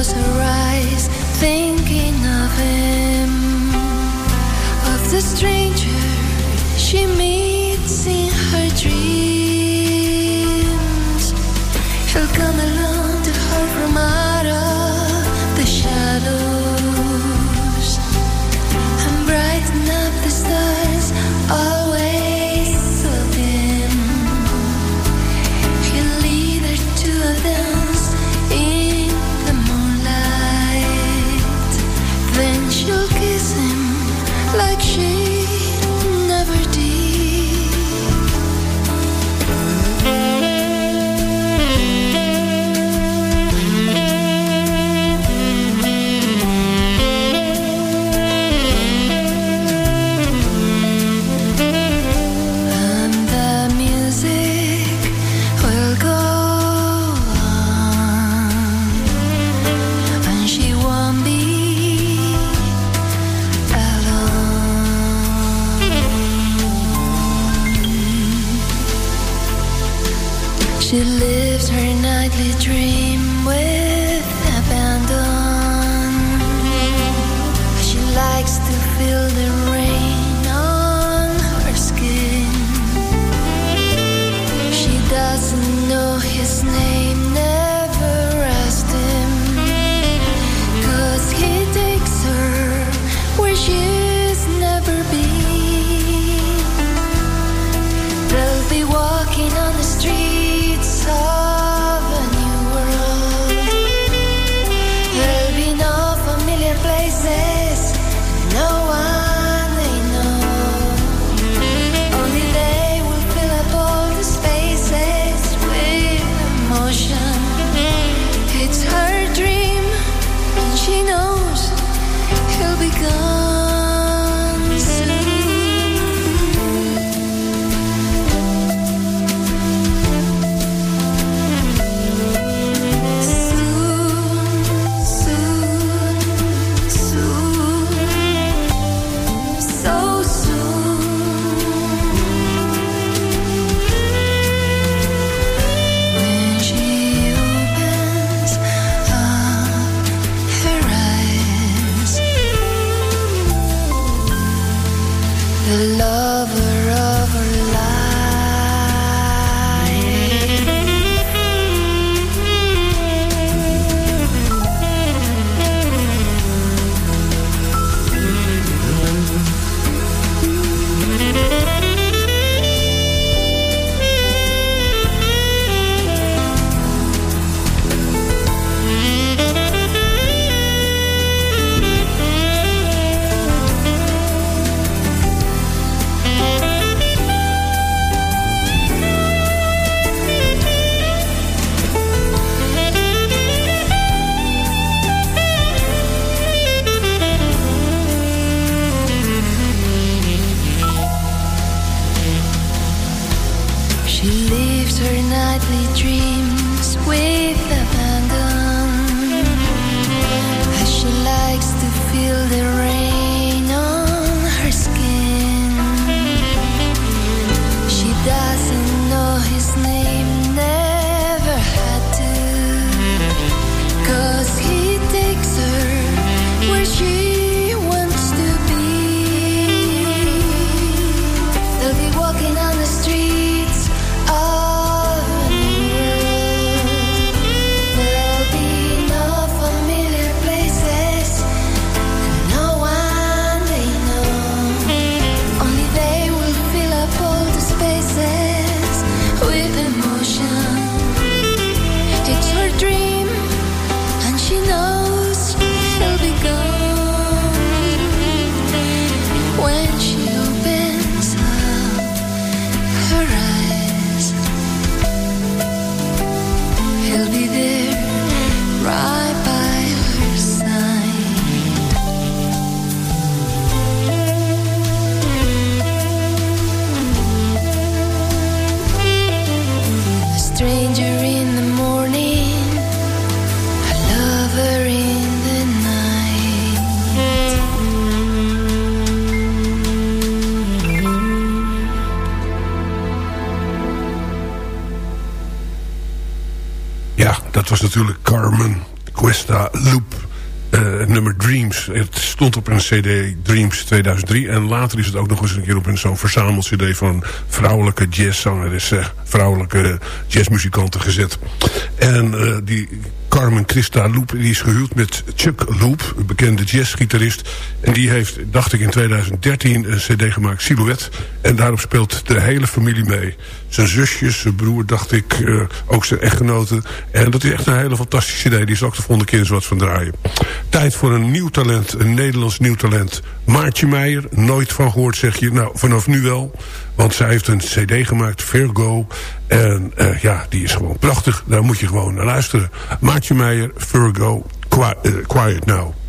[SPEAKER 13] close her eyes, thinking of
[SPEAKER 14] him, of the stranger she meets. Stond op een cd Dreams 2003. En later is het ook nog eens een keer op een zo'n verzameld cd... van vrouwelijke jazzzangeressen, vrouwelijke jazzmuzikanten gezet. En uh, die Carmen Christa Loop, die is gehuwd met Chuck Loop, een bekende jazzgitarist. En die heeft, dacht ik, in 2013 een cd gemaakt, Silhouette. En daarop speelt de hele familie mee. Zijn zusjes, zijn broer, dacht ik, uh, ook zijn echtgenoten. En dat is echt een hele fantastische cd. Die zal ook de volgende keer eens wat van draaien. Tijd voor een nieuw talent, een Nederlands nieuw talent. Maartje Meijer, nooit van gehoord zeg je. Nou, vanaf nu wel. Want zij heeft een cd gemaakt, Virgo. En uh, ja, die is gewoon prachtig. Daar moet je gewoon naar luisteren. Maartje Meijer, Virgo, uh, Quiet Now.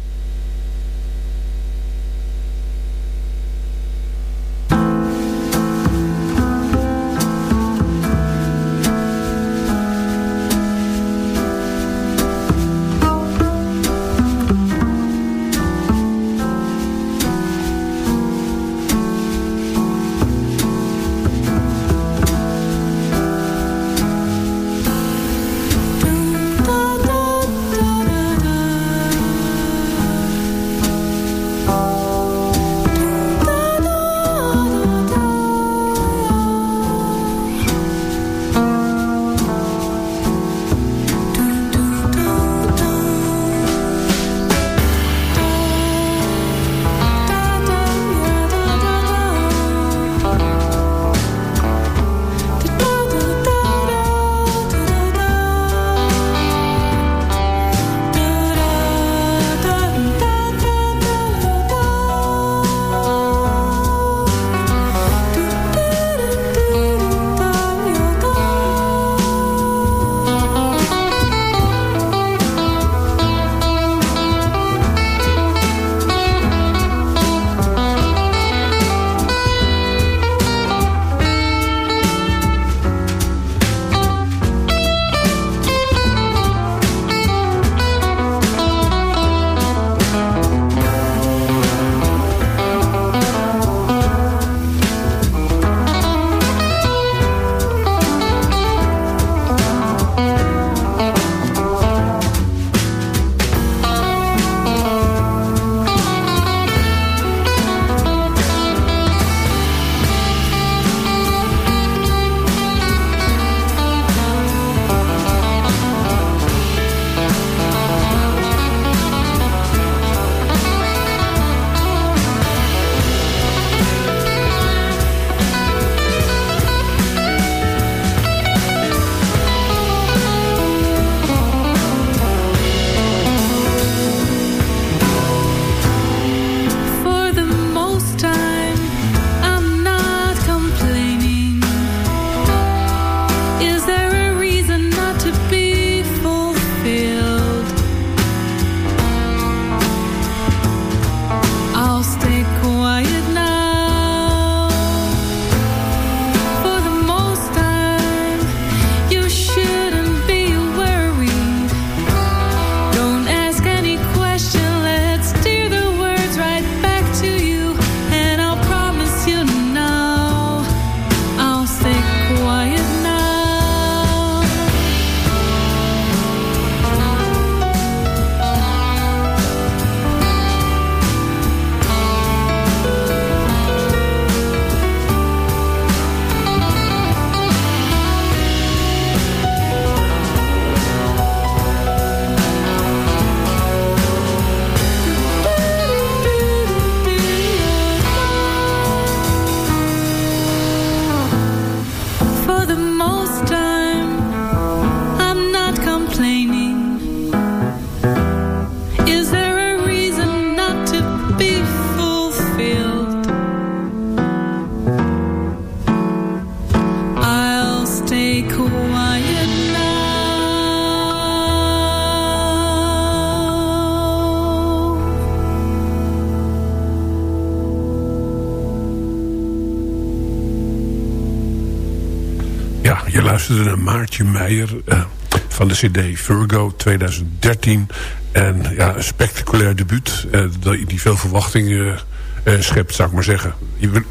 [SPEAKER 14] Luisterde naar Maartje Meijer uh, van de cd Virgo 2013. En ja, een spectaculair debuut uh, die veel verwachtingen uh, schept, zou ik maar zeggen.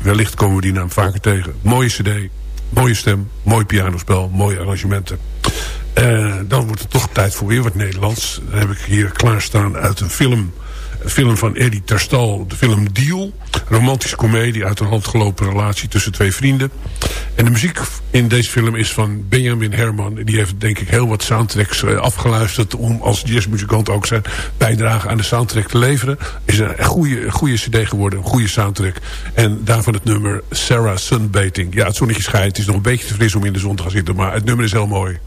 [SPEAKER 14] Wellicht komen we die naam vaker tegen. Mooie cd, mooie stem, mooi pianospel, mooie arrangementen. Dan wordt het toch tijd voor weer wat Nederlands. Dan heb ik hier klaarstaan uit een film film van Eddie Terstal, de film Deal. Romantische komedie uit een handgelopen relatie tussen twee vrienden. En de muziek in deze film is van Benjamin Herman. Die heeft denk ik heel wat soundtracks eh, afgeluisterd... om als jazzmuzikant ook zijn bijdrage aan de soundtrack te leveren. Is een goede, goede cd geworden, een goede soundtrack. En daarvan het nummer Sarah Sunbathing. Ja, het zonnetje schijnt. Het is nog een beetje te fris om in de zon te gaan zitten... maar het nummer is heel mooi.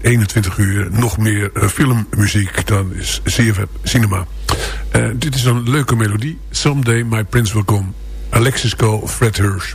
[SPEAKER 14] 21 eh, uur nog meer uh, filmmuziek. Dan is CFM Cinema. Uh, dit is een leuke melodie. Someday My Prince Will Come. Alexis Cole, Fred Hirsch.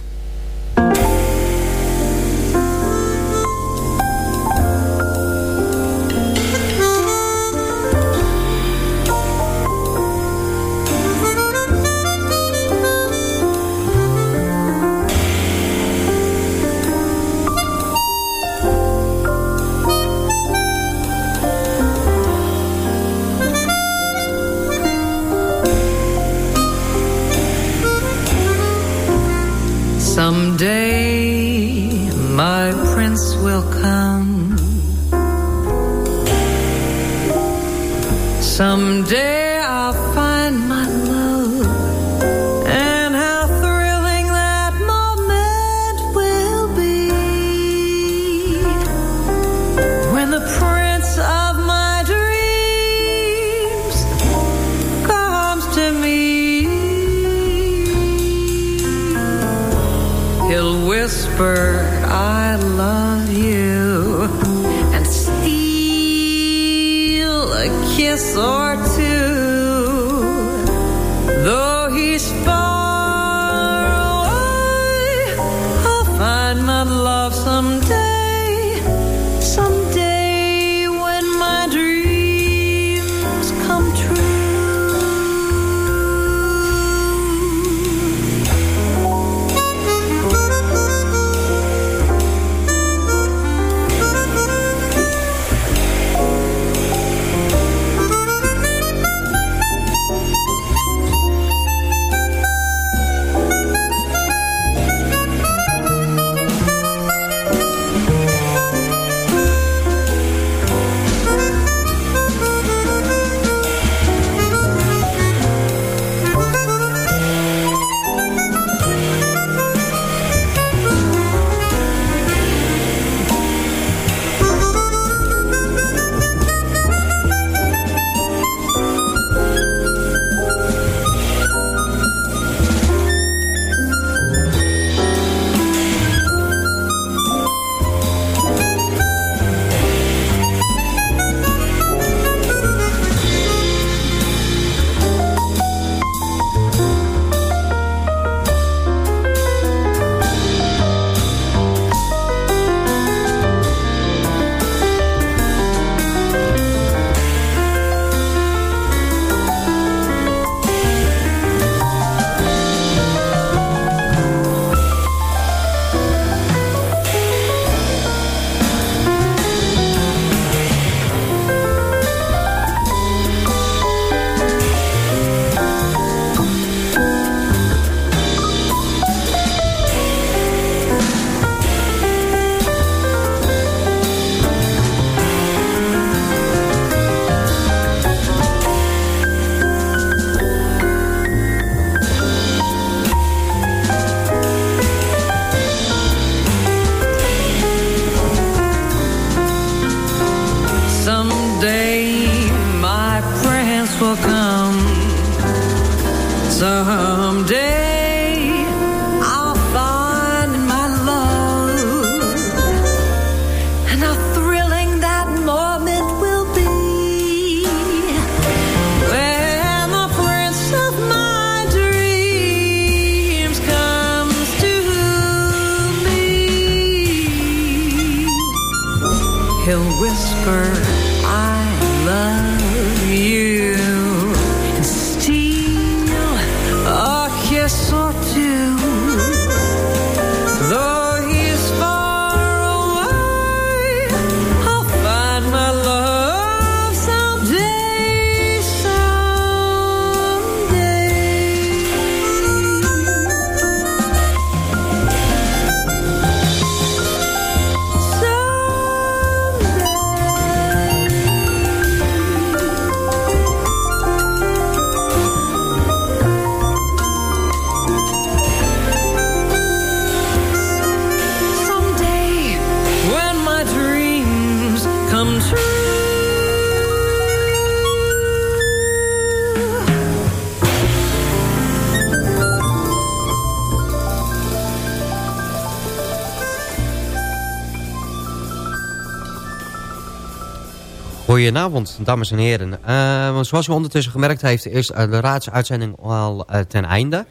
[SPEAKER 10] Goedenavond, dames en heren. Uh, zoals u ondertussen gemerkt heeft, is uh, de raadsuitzending al uh, ten einde.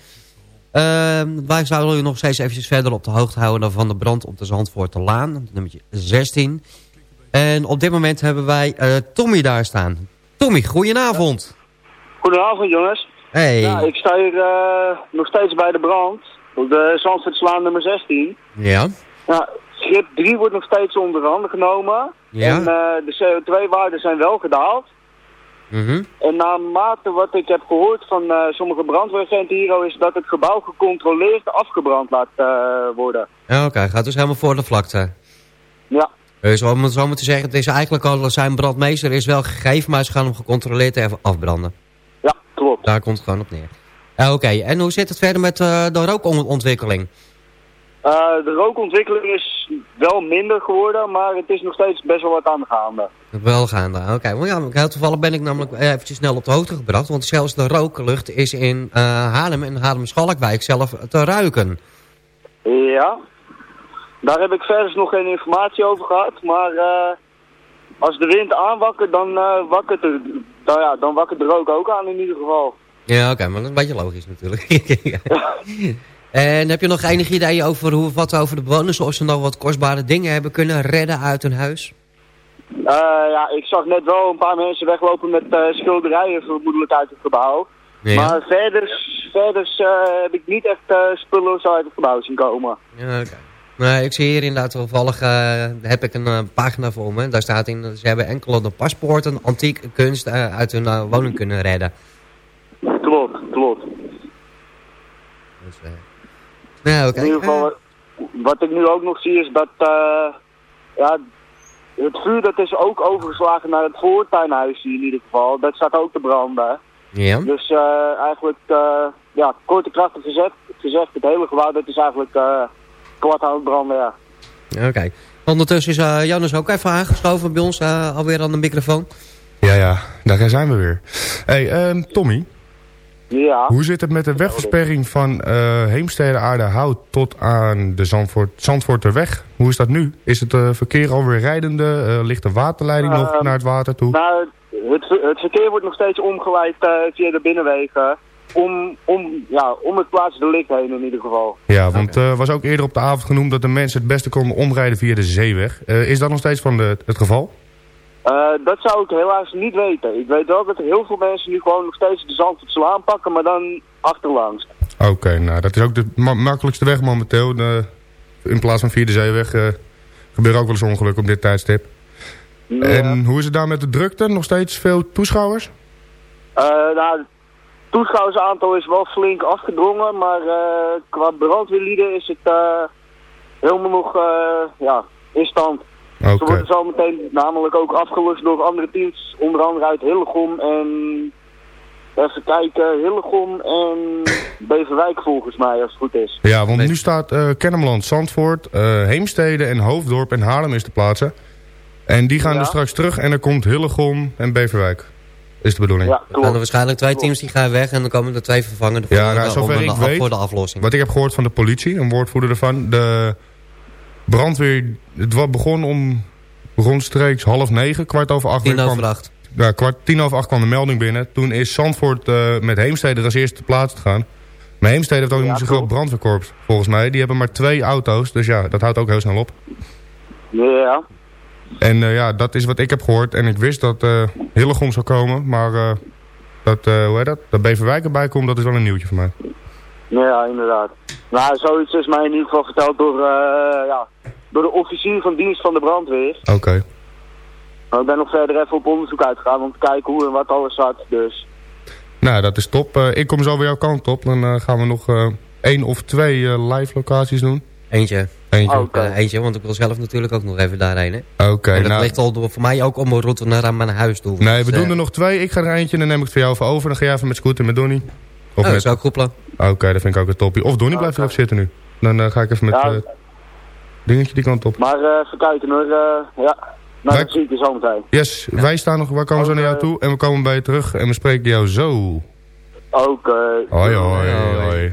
[SPEAKER 10] wij zouden u nog steeds eventjes verder op de hoogte houden van de brand op de Zandvoorterlaan, nummer 16. En op dit moment hebben wij Tommy daar staan. Tommy, goedenavond.
[SPEAKER 15] Goedenavond jongens.
[SPEAKER 10] Hey.
[SPEAKER 15] Ja, ik sta hier nog steeds bij de brand, op de Zandvoortslaan nummer 16.
[SPEAKER 10] Ja.
[SPEAKER 15] Ja, schip 3 wordt nog steeds onder handen genomen.
[SPEAKER 10] Ja.
[SPEAKER 15] En uh, de CO2-waarden zijn wel gedaald.
[SPEAKER 10] Mhm.
[SPEAKER 15] En naarmate wat ik heb gehoord van eh, sommige brandweeragenten hier is dat het gebouw gecontroleerd afgebrand laat eh, worden.
[SPEAKER 10] Ja, Oké, gaat dus helemaal voor de vlakte.
[SPEAKER 15] Ja.
[SPEAKER 10] Dus om het zo maar te zeggen, het is eigenlijk al zijn brandmeester is wel gegeven, maar ze gaan hem gecontroleerd even afbranden.
[SPEAKER 15] Ja, klopt.
[SPEAKER 10] Daar komt het gewoon op neer. Eh, Oké, en hoe zit het verder met eh, de rookontwikkeling?
[SPEAKER 15] Eh, de rookontwikkeling is wel minder geworden, maar het is nog steeds best wel wat aan de gaande.
[SPEAKER 10] Wel gaande, oké. Want ja, heel toevallig ben ik namelijk eventjes snel op de hoogte gebracht. Want zelfs de rooklucht is in eh Haarlem en Haarlem-Schalkwijk zelf te ruiken.
[SPEAKER 15] Ja. Daar heb ik verder nog geen informatie over gehad, maar eh, als de wind aanwakkert, dan, eh wakkert er, nou ja, dan wakkert de rook ook aan in ieder geval.
[SPEAKER 10] Ja, oké, maar dat is een beetje logisch natuurlijk. en heb je nog enig idee over hoe, wat over de bewoners... of ze nog wat kostbare dingen hebben kunnen redden uit hun huis?
[SPEAKER 15] Eh, ja, ik zag net wel een paar mensen weglopen met eh, schilderijen vermoedelijk uit het gebouw.
[SPEAKER 10] Ja.
[SPEAKER 15] Maar verder, verder eh, heb ik niet echt spullen zo uit het gebouw zien komen.
[SPEAKER 10] Ja, oké. Nee, ik zie hier inderdaad toevallig, heb ik een pagina voor me. Daar staat in, dat ze hebben enkele de paspoorten, antiek kunst uit hun woning kunnen redden.
[SPEAKER 15] Klopt, klopt.
[SPEAKER 10] Dus, eh, nou.
[SPEAKER 15] In ieder geval, wat- ik nu ook nog zie is dat eh, ja, het vuur dat is ook overgeslagen naar het voortuinhuis in ieder geval. Dat staat ook te branden.
[SPEAKER 10] Ja.
[SPEAKER 15] Dus eh, eigenlijk, eh, ja, korte krachtig gezegd, gezegd, het hele gebouw dat is eigenlijk eh kwart aan het branden, ja.
[SPEAKER 10] Oké. Ondertussen is eh Janus ook even aangeschoven bij ons, eh, alweer aan de microfoon.
[SPEAKER 16] Ja, ja, daar zijn we weer. hey, ehm, Tommy.
[SPEAKER 15] Ja.
[SPEAKER 16] Hoe zit het met de wegversperring van eh Heemstede Aardehout tot aan de Zandvoort, Zandvoorterweg? Hoe is dat nu? Is het eh, verkeer alweer rijdende? Eh, ligt de waterleiding nog
[SPEAKER 15] Ehm,
[SPEAKER 16] naar het water toe?
[SPEAKER 15] Nou, het, het verkeer wordt nog steeds omgeleid via de binnenwegen. Om, om, ja, om het plaatsdelict heen in ieder geval.
[SPEAKER 16] Ja, want er was ook eerder op de avond genoemd dat de mensen het beste konden omrijden via de zeeweg. Is dat nog steeds van de, het geval?
[SPEAKER 15] Eh, dat zou ik helaas niet weten. Ik weet wel dat er heel veel mensen nu gewoon nog steeds de Zandvoortslaan pakken, maar dan achterlangs.
[SPEAKER 16] Oké, nou dat is ook de ma- makkelijkste weg momenteel. De, in plaats van via de zeeweg eh gebeuren ook wel eens ongelukken op dit tijdstip.
[SPEAKER 15] Ja.
[SPEAKER 16] En hoe is het daar met de drukte? Nog steeds veel toeschouwers?
[SPEAKER 15] Eh, nou, het toeschouwersaantal is wel flink afgedrongen, maar qua brandweerlieden is het helemaal nog ja, in stand. Ze
[SPEAKER 16] Oké.
[SPEAKER 15] worden zo meteen namelijk ook afgelust door andere teams, onder andere uit Hillegom en... Even kijken, Hillegom en Beverwijk volgens mij, als het goed is.
[SPEAKER 16] Ja, want nu staat eh Kennemerland, Zandvoort, eh, Heemstede en Hoofddorp en Haarlem is te plaatsen. En die gaan
[SPEAKER 15] Ja.
[SPEAKER 16] dus straks terug en er komt Hillegom en Beverwijk. Is de bedoeling.
[SPEAKER 15] Ja,
[SPEAKER 10] Er gaan er waarschijnlijk twee teams die gaan weg en dan komen er twee vervangen voor,
[SPEAKER 16] Ja, nou,
[SPEAKER 10] de-
[SPEAKER 16] zover ik weet,
[SPEAKER 10] voor de aflossing.
[SPEAKER 16] wat ik heb gehoord van de politie, een woordvoerder ervan, de brandweer, het begon om rondstreeks half negen, kwart over acht.
[SPEAKER 10] Tien
[SPEAKER 16] kwam-
[SPEAKER 10] over acht.
[SPEAKER 16] Ja, kwart, tien over acht kwam de melding binnen. Toen is Zandvoort eh, met Heemstede er als eerste te plaats gegaan. Maar Heemstede heeft ook niet zo'n groot brandweerkorps, volgens mij. Die hebben maar twee auto's, dus ja, dat houdt ook heel snel op.
[SPEAKER 15] Ja.
[SPEAKER 16] En eh, ja, dat is wat ik heb gehoord. En ik wist dat eh Hillegom zou komen, maar eh, dat, eh, hoe heet dat? Dat Beverwijk erbij komt, dat is wel een nieuwtje voor mij.
[SPEAKER 15] Ja, inderdaad. Nou, zoiets is mij in ieder geval verteld door, eh, ja, door de officier van dienst van de brandweer.
[SPEAKER 16] Oké.
[SPEAKER 15] Maar ik ben nog verder even op onderzoek uitgegaan om te kijken hoe en wat alles zat. Dus
[SPEAKER 16] Nou, dat is top. Eh, ik kom zo weer jouw kant op. Dan eh, gaan we nog eh, één of twee eh, live locaties doen.
[SPEAKER 10] Eentje.
[SPEAKER 16] Eentje.
[SPEAKER 10] Eentje, want ik wil zelf natuurlijk ook nog even daarheen.
[SPEAKER 16] Oké,
[SPEAKER 10] en dat
[SPEAKER 16] nou-
[SPEAKER 10] ligt al door, voor mij ook om een route naar aan mijn huis toe.
[SPEAKER 16] Nee,
[SPEAKER 10] Dus,
[SPEAKER 16] we
[SPEAKER 10] eh,
[SPEAKER 16] doen er nog twee. Ik ga er eentje en dan neem ik het voor jou even over. Dan ga jij even met scooter met Donnie. Of
[SPEAKER 10] Oh, dat
[SPEAKER 16] met...
[SPEAKER 10] is ook goed plan.
[SPEAKER 16] Oké, dat vind ik ook een toppie. Of Donnie blijft even zitten nu. Dan eh, ga ik even met
[SPEAKER 15] Ja.
[SPEAKER 16] eh, dingetje die kant op.
[SPEAKER 15] Maar eh, even kijken hoor. eh, ja, nou
[SPEAKER 16] Wij-
[SPEAKER 15] dat zie ik je zo meteen.
[SPEAKER 16] Yes, wij staan nog, wij komen zo naar jou toe en we komen bij je terug en we spreken jou zo.
[SPEAKER 15] Oké.
[SPEAKER 16] Hoi hoi hoi.